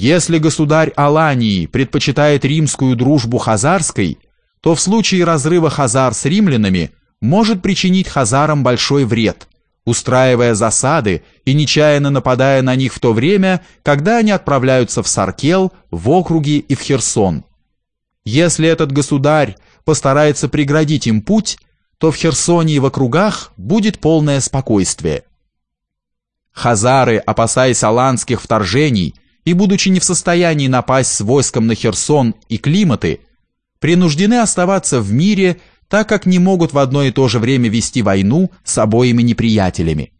Если государь Алании предпочитает римскую дружбу хазарской, то в случае разрыва хазар с римлянами может причинить хазарам большой вред, устраивая засады и нечаянно нападая на них в то время, когда они отправляются в Саркел, в округи и в Херсон. Если этот государь постарается преградить им путь, то в Херсоне и в округах будет полное спокойствие. Хазары, опасаясь аланских вторжений и будучи не в состоянии напасть с войском на Херсон и Климаты, принуждены оставаться в мире, так как не могут в одно и то же время вести войну с обоими неприятелями.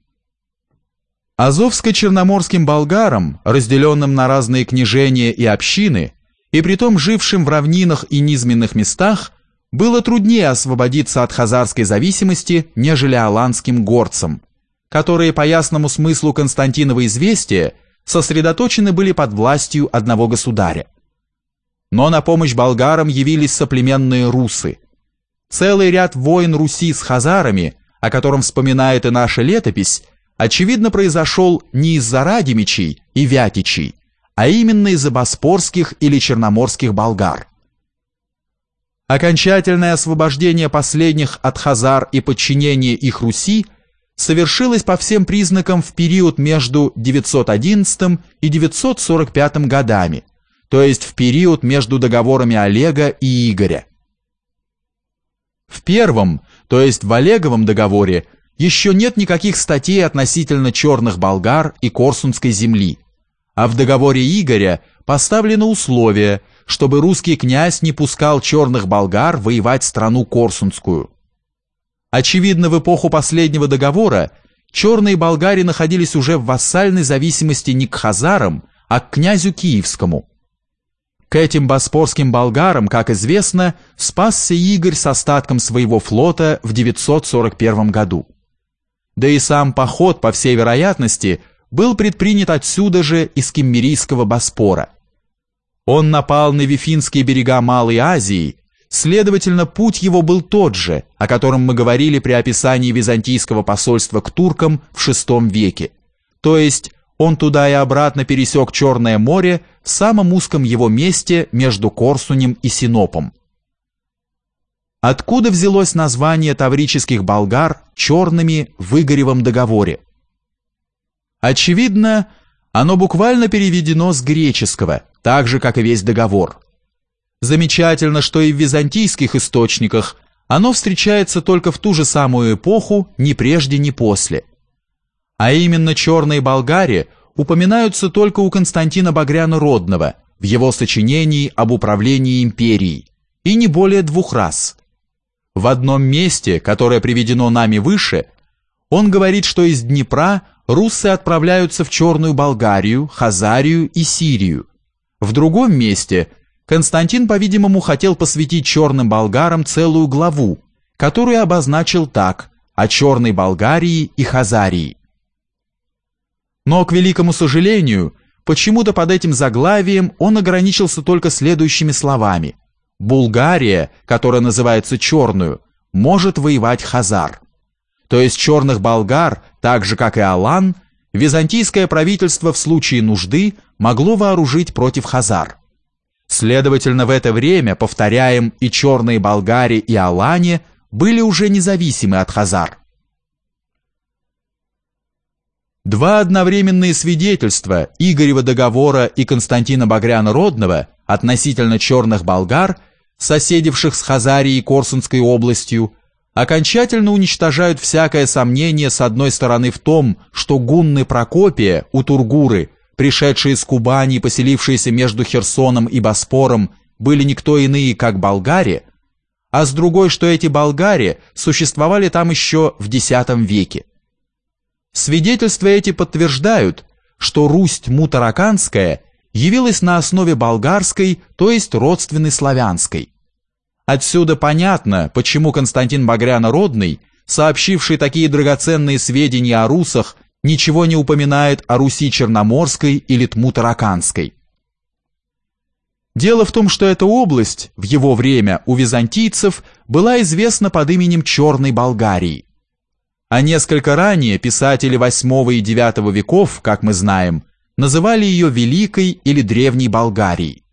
Азовско-черноморским болгарам, разделенным на разные княжения и общины, и притом жившим в равнинах и низменных местах, было труднее освободиться от хазарской зависимости, нежели аланским горцам, которые по ясному смыслу Константинова известия сосредоточены были под властью одного государя. Но на помощь болгарам явились соплеменные русы. Целый ряд войн Руси с хазарами, о котором вспоминает и наша летопись, очевидно произошел не из-за Радимичей и Вятичей, а именно из-за боспорских или черноморских болгар. Окончательное освобождение последних от хазар и подчинение их Руси совершилось по всем признакам в период между 911 и 945 годами, то есть в период между договорами Олега и Игоря. В первом, то есть в Олеговом договоре, еще нет никаких статей относительно черных болгар и Корсунской земли, а в договоре Игоря поставлено условие, чтобы русский князь не пускал черных болгар воевать страну Корсунскую. Очевидно, в эпоху последнего договора черные болгари находились уже в вассальной зависимости не к хазарам, а к князю Киевскому – к этим боспорским болгарам, как известно, спасся Игорь с остатком своего флота в 941 году. Да и сам поход, по всей вероятности, был предпринят отсюда же из Киммерийского Боспора. Он напал на Вифинские берега Малой Азии, следовательно, путь его был тот же, о котором мы говорили при описании византийского посольства к туркам в VI веке, то есть он туда и обратно пересек Черное море в самом узком его месте между Корсунем и Синопом. Откуда взялось название таврических болгар черными в Игоревом договоре? Очевидно, оно буквально переведено с греческого, так же, как и весь договор. Замечательно, что и в византийских источниках оно встречается только в ту же самую эпоху, ни прежде, ни после – а именно черные болгари упоминаются только у Константина Багряна Родного в его сочинении об управлении империей, и не более двух раз. В одном месте, которое приведено нами выше, он говорит, что из Днепра руссы отправляются в Черную Болгарию, Хазарию и Сирию. В другом месте Константин, по-видимому, хотел посвятить черным болгарам целую главу, которую обозначил так «О Черной Болгарии и Хазарии». Но, к великому сожалению, почему-то под этим заглавием он ограничился только следующими словами. «Булгария, которая называется Черную, может воевать Хазар». То есть черных болгар, так же как и Алан, византийское правительство в случае нужды могло вооружить против Хазар. Следовательно, в это время, повторяем, и черные болгари, и Алане были уже независимы от Хазар. Два одновременные свидетельства Игорева договора и Константина Багряна Родного относительно черных болгар, соседивших с Хазарией и Корсунской областью, окончательно уничтожают всякое сомнение с одной стороны в том, что гунны Прокопия у Тургуры, пришедшие с Кубани и поселившиеся между Херсоном и Боспором, были никто иные, как болгари, а с другой, что эти болгари существовали там еще в X веке. Свидетельства эти подтверждают, что Русь Мутараканская явилась на основе болгарской, то есть родственной славянской. Отсюда понятно, почему Константин Багрянородный, сообщивший такие драгоценные сведения о русах, ничего не упоминает о Руси Черноморской или Тмутараканской. Дело в том, что эта область в его время у византийцев была известна под именем Черной Болгарии а несколько ранее писатели VIII и IX веков, как мы знаем, называли ее Великой или Древней Болгарией.